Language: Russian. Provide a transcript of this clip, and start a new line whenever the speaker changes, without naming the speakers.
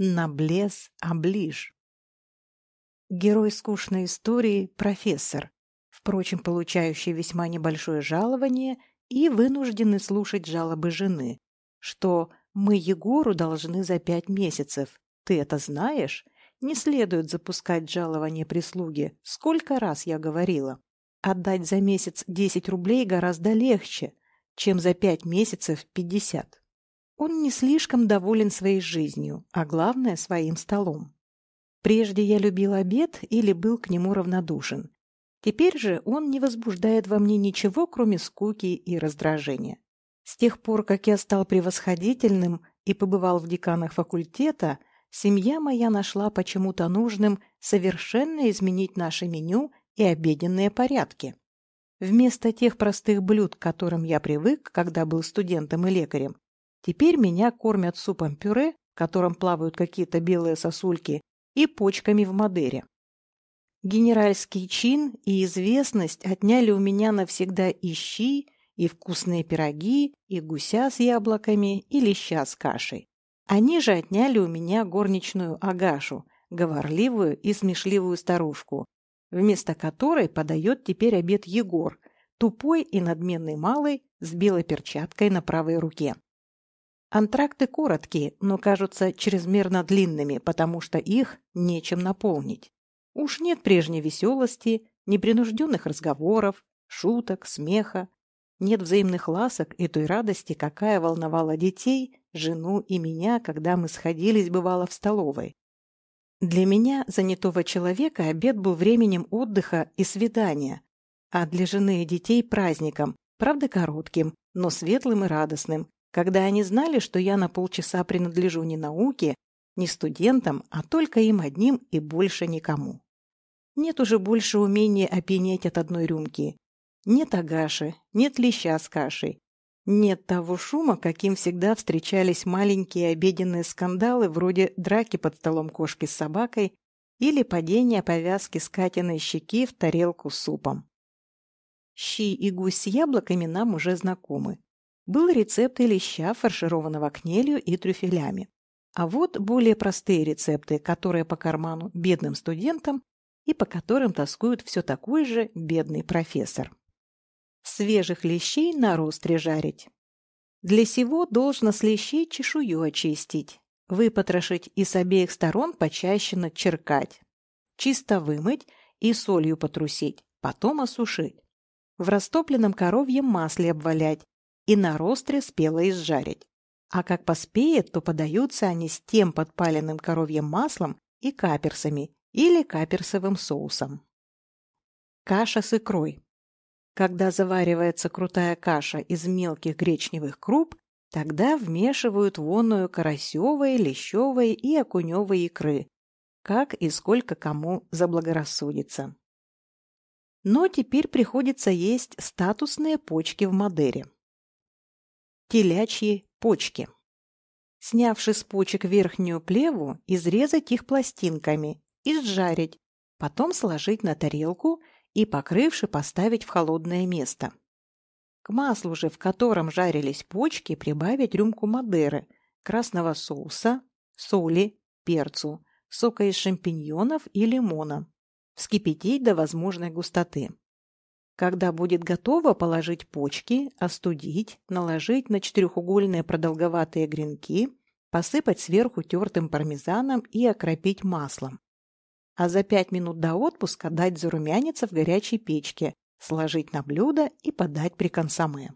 Наблес оближ. Герой скучной истории – профессор, впрочем, получающий весьма небольшое жалование и вынужденный слушать жалобы жены, что «мы Егору должны за пять месяцев, ты это знаешь?» Не следует запускать жалование прислуги. Сколько раз я говорила. Отдать за месяц 10 рублей гораздо легче, чем за пять месяцев 50. Он не слишком доволен своей жизнью, а главное – своим столом. Прежде я любил обед или был к нему равнодушен. Теперь же он не возбуждает во мне ничего, кроме скуки и раздражения. С тех пор, как я стал превосходительным и побывал в деканах факультета, семья моя нашла почему-то нужным совершенно изменить наше меню и обеденные порядки. Вместо тех простых блюд, к которым я привык, когда был студентом и лекарем, теперь меня кормят супом-пюре, в котором плавают какие-то белые сосульки, и почками в Мадере. Генеральский чин и известность отняли у меня навсегда и щи, и вкусные пироги, и гуся с яблоками, и леща с кашей. Они же отняли у меня горничную Агашу, говорливую и смешливую старушку, вместо которой подает теперь обед Егор, тупой и надменный малый с белой перчаткой на правой руке. Антракты короткие, но кажутся чрезмерно длинными, потому что их нечем наполнить. Уж нет прежней веселости, непринужденных разговоров, шуток, смеха. Нет взаимных ласок и той радости, какая волновала детей, жену и меня, когда мы сходились, бывало, в столовой. Для меня, занятого человека, обед был временем отдыха и свидания, а для жены и детей – праздником, правда коротким, но светлым и радостным, когда они знали, что я на полчаса принадлежу не науке, не студентам, а только им одним и больше никому. Нет уже больше умения опьянеть от одной рюмки. Нет агаши, нет леща с кашей, нет того шума, каким всегда встречались маленькие обеденные скандалы вроде драки под столом кошки с собакой или падения повязки с Катиной щеки в тарелку с супом. Щи и гусь с яблоками нам уже знакомы. Был рецепт леща, фаршированного кнелью и трюфелями. А вот более простые рецепты, которые по карману бедным студентам и по которым тоскует все такой же бедный профессор свежих лещей на ростре жарить. Для сего должно с лещей чешую очистить, выпотрошить и с обеих сторон почаще начеркать, чисто вымыть и солью потрусить, потом осушить. В растопленном коровьем масле обвалять и на ростре спело изжарить. А как поспеет, то подаются они с тем подпаленным коровьим маслом и каперсами или каперсовым соусом. Каша с икрой. Когда заваривается крутая каша из мелких гречневых круп, тогда вмешивают вонную карасевой, лещевой и окуневой икры, как и сколько кому заблагорассудится. Но теперь приходится есть статусные почки в Мадере. Телячьи почки. Снявши с почек верхнюю плеву, изрезать их пластинками и сжарить, потом сложить на тарелку и, покрывши, поставить в холодное место. К маслу же, в котором жарились почки, прибавить рюмку Мадеры, красного соуса, соли, перцу, сока из шампиньонов и лимона. Вскипятить до возможной густоты. Когда будет готово, положить почки, остудить, наложить на четырехугольные продолговатые гренки, посыпать сверху тертым пармезаном и окропить маслом а за пять минут до отпуска дать зарумяниться в горячей печке, сложить на блюдо и подать при консоме.